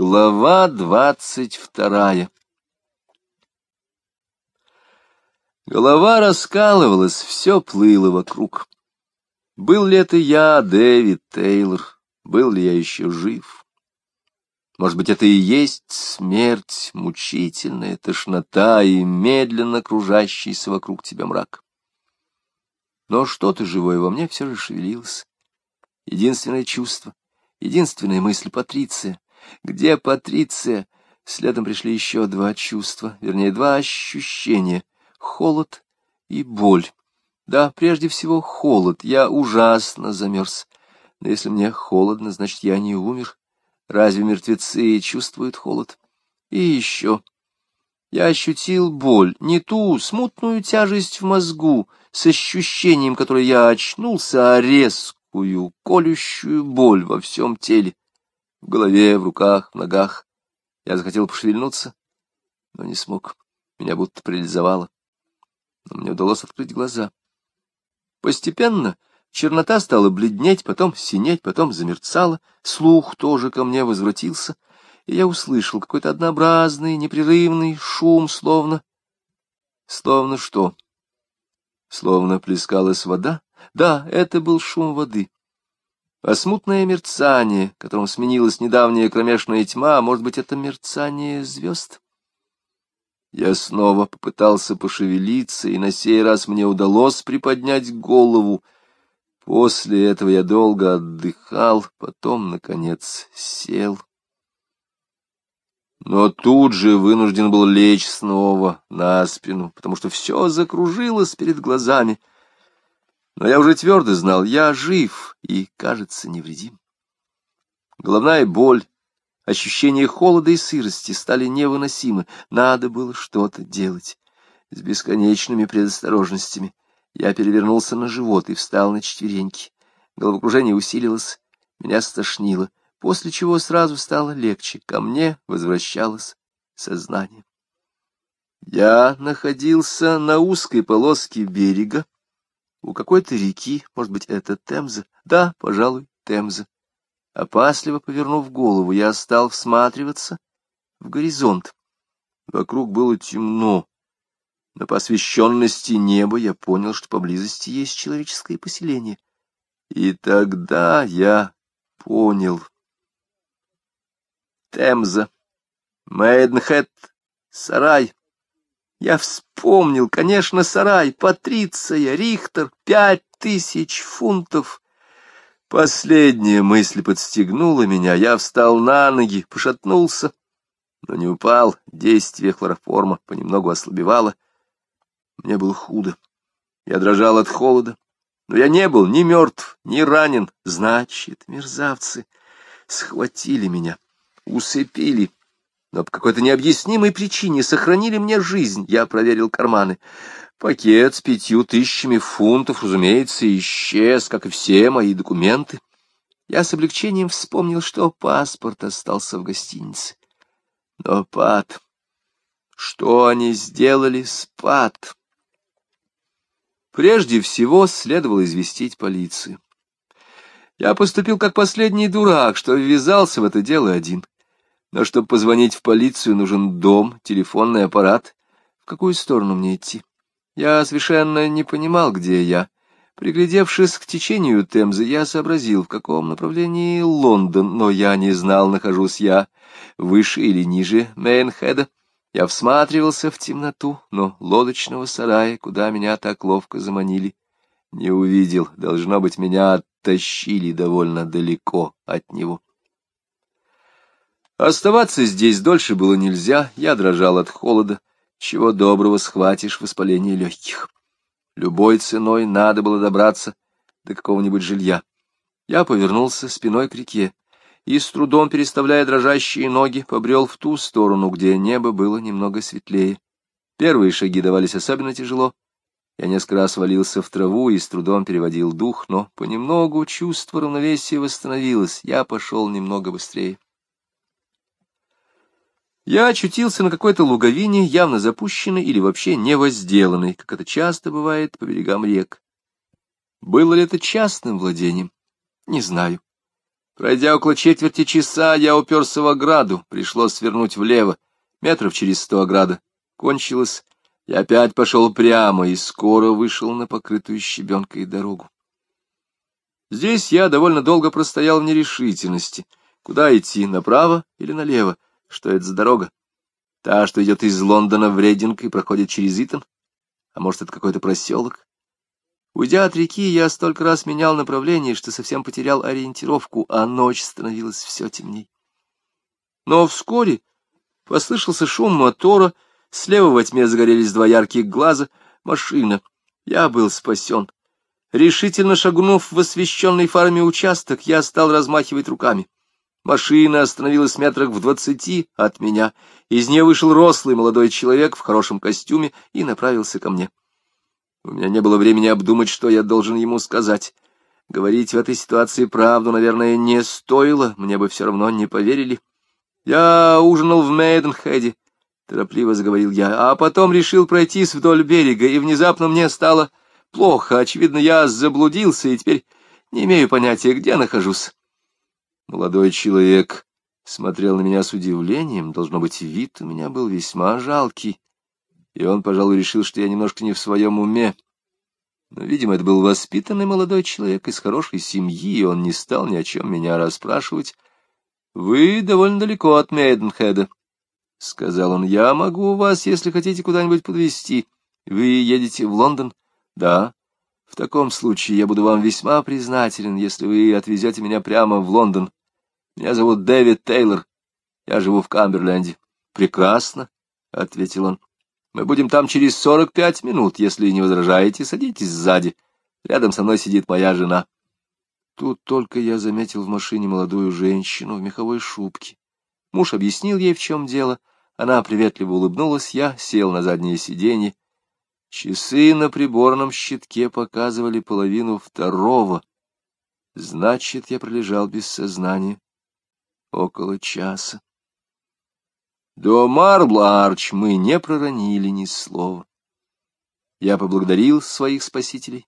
Глава двадцать вторая Голова раскалывалась, все плыло вокруг. Был ли это я, Дэвид Тейлор? Был ли я еще жив? Может быть, это и есть смерть, мучительная тошнота и медленно кружащийся вокруг тебя мрак. Но что-то живое во мне все же шевелилось. Единственное чувство, единственная мысль Патриция — где Патриция? Следом пришли еще два чувства, вернее, два ощущения — холод и боль. Да, прежде всего, холод. Я ужасно замерз. Но если мне холодно, значит, я не умер. Разве мертвецы чувствуют холод? И еще. Я ощутил боль, не ту смутную тяжесть в мозгу, с ощущением, которое я очнулся, а резкую, колющую боль во всем теле в голове, в руках, в ногах. Я захотел пошевельнуться, но не смог. Меня будто парализовало. Но мне удалось открыть глаза. Постепенно чернота стала бледнеть, потом синеть, потом замерцала. Слух тоже ко мне возвратился, и я услышал какой-то однообразный, непрерывный шум, словно... Словно что? Словно плескалась вода? Да, это был шум воды а смутное мерцание, которым сменилась недавняя кромешная тьма, может быть, это мерцание звезд? Я снова попытался пошевелиться, и на сей раз мне удалось приподнять голову. После этого я долго отдыхал, потом, наконец, сел. Но тут же вынужден был лечь снова на спину, потому что все закружилось перед глазами — но я уже твердо знал, я жив и, кажется, невредим. Головная боль, ощущение холода и сырости стали невыносимы. Надо было что-то делать. С бесконечными предосторожностями я перевернулся на живот и встал на четвереньки. Головокружение усилилось, меня стошнило, после чего сразу стало легче. Ко мне возвращалось сознание. Я находился на узкой полоске берега, у какой-то реки, может быть, это Темза? Да, пожалуй, Темза. Опасливо повернув голову, я стал всматриваться в горизонт. Вокруг было темно, но по освещенности неба я понял, что поблизости есть человеческое поселение. И тогда я понял. Темза, Мейденхед, сарай. Я вспомнил, конечно, сарай, Патриция, Рихтер, пять тысяч фунтов. Последняя мысль подстегнула меня, я встал на ноги, пошатнулся, но не упал, действие хлороформа понемногу ослабевало. Мне было худо, я дрожал от холода, но я не был ни мертв, ни ранен. Значит, мерзавцы схватили меня, усыпили, но по какой-то необъяснимой причине сохранили мне жизнь. Я проверил карманы. Пакет с пятью тысячами фунтов, разумеется, исчез, как и все мои документы. Я с облегчением вспомнил, что паспорт остался в гостинице. Но Пат... Что они сделали с Пат? Прежде всего следовало известить полицию. Я поступил как последний дурак, что ввязался в это дело один. Но чтобы позвонить в полицию, нужен дом, телефонный аппарат. В какую сторону мне идти? Я совершенно не понимал, где я. Приглядевшись к течению Темзы, я сообразил, в каком направлении Лондон, но я не знал, нахожусь я выше или ниже Мейнхеда. Я всматривался в темноту, но лодочного сарая, куда меня так ловко заманили, не увидел. Должно быть, меня оттащили довольно далеко от него. Оставаться здесь дольше было нельзя, я дрожал от холода, чего доброго схватишь воспаление легких. Любой ценой надо было добраться до какого-нибудь жилья. Я повернулся спиной к реке и, с трудом переставляя дрожащие ноги, побрел в ту сторону, где небо было немного светлее. Первые шаги давались особенно тяжело. Я несколько раз валился в траву и с трудом переводил дух, но понемногу чувство равновесия восстановилось, я пошел немного быстрее. Я очутился на какой-то луговине, явно запущенной или вообще не возделанной, как это часто бывает по берегам рек. Было ли это частным владением? Не знаю. Пройдя около четверти часа, я уперся в ограду, пришлось свернуть влево, метров через сто ограда. Кончилось, я опять пошел прямо и скоро вышел на покрытую щебенкой дорогу. Здесь я довольно долго простоял в нерешительности. Куда идти, направо или налево? Что это за дорога? Та, что идет из Лондона в Рейдинг и проходит через Итон? А может, это какой-то проселок? Уйдя от реки, я столько раз менял направление, что совсем потерял ориентировку, а ночь становилась все темней. Но вскоре послышался шум мотора, слева во тьме загорелись два ярких глаза, машина. Я был спасен. Решительно шагнув в освещенный фарами участок, я стал размахивать руками. Машина остановилась метрах в двадцати от меня. Из нее вышел рослый молодой человек в хорошем костюме и направился ко мне. У меня не было времени обдумать, что я должен ему сказать. Говорить в этой ситуации правду, наверное, не стоило, мне бы все равно не поверили. Я ужинал в Мейденхеде, — торопливо заговорил я, — а потом решил пройтись вдоль берега, и внезапно мне стало плохо. Очевидно, я заблудился, и теперь не имею понятия, где нахожусь. Молодой человек смотрел на меня с удивлением, должно быть, вид у меня был весьма жалкий и он, пожалуй, решил, что я немножко не в своем уме. Но, видимо, это был воспитанный молодой человек из хорошей семьи, и он не стал ни о чем меня расспрашивать. — Вы довольно далеко от Мейденхеда, — сказал он. — Я могу вас, если хотите, куда-нибудь подвезти. Вы едете в Лондон? — Да. В таком случае я буду вам весьма признателен, если вы отвезете меня прямо в Лондон. Меня зовут Дэвид Тейлор. Я живу в Камберленде. — Прекрасно, — ответил он. Мы будем там через сорок пять минут. Если не возражаете, садитесь сзади. Рядом со мной сидит моя жена. Тут только я заметил в машине молодую женщину в меховой шубке. Муж объяснил ей, в чем дело. Она приветливо улыбнулась, я сел на заднее сиденье. Часы на приборном щитке показывали половину второго. Значит, я пролежал без сознания около часа. До Марбл-Арч мы не проронили ни слова. Я поблагодарил своих спасителей,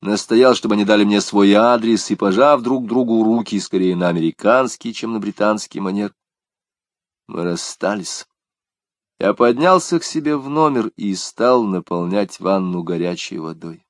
настоял, чтобы они дали мне свой адрес, и, пожав друг другу руки, скорее на американский, чем на британский манер, мы расстались. Я поднялся к себе в номер и стал наполнять ванну горячей водой.